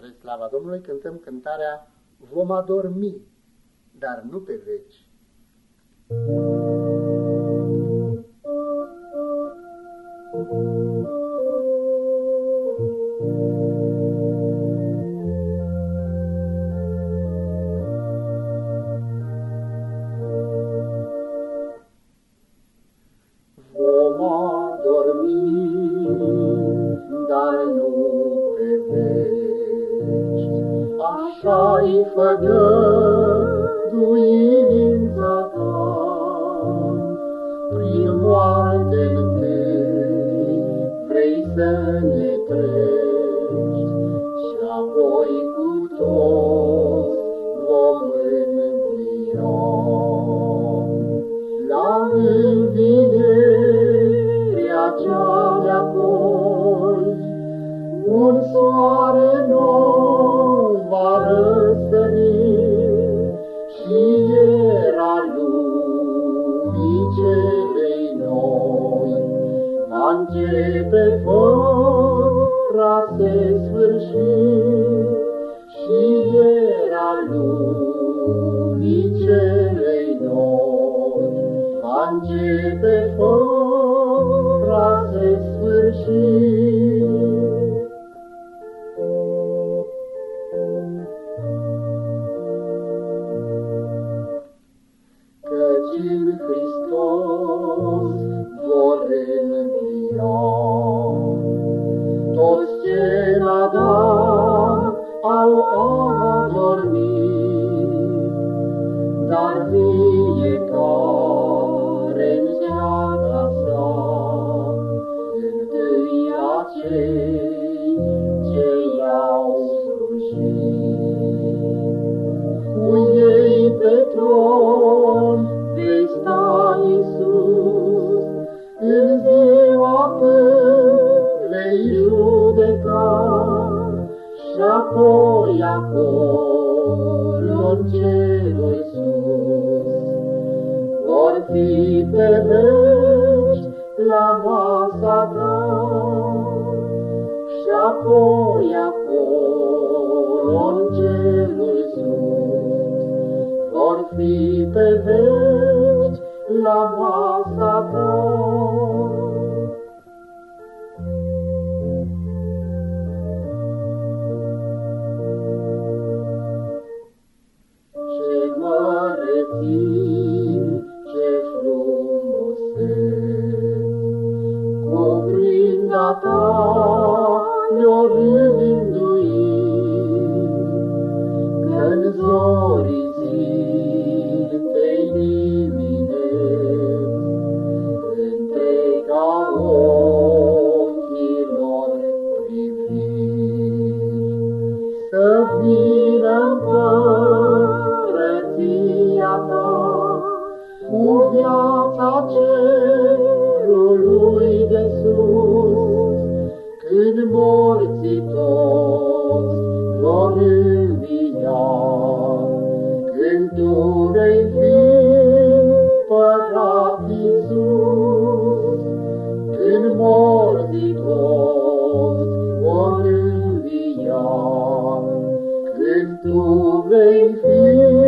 Spre slava Domnului cântăm cântarea Vom adormi, dar nu pe veci. Vom așa-i făgăduința ta. Prin moarte întâi vrei să ne treci și apoi cu toți vom învia. La învierea cea de-apoi, un soare nou începe fără se sfârși și era lumii celei noi. Va începe fără se sfârși. Cu ei pe tron vei sta Iisus, în ziua când vei judeca, și apoi acolo în cerul sus, vor fi pe veci la masa ta, și apoi acolo în cerul sus, vor fi pe veci la masa ta. Ce măreții, ce frumuseți, cuprind a ta le-o rânduit, Când zorii zilei dimineți, Întrega ochilor priviri, Să vină împărăția ta, Cu viața cerului de sus, Când morții toți vor Tu vei fi.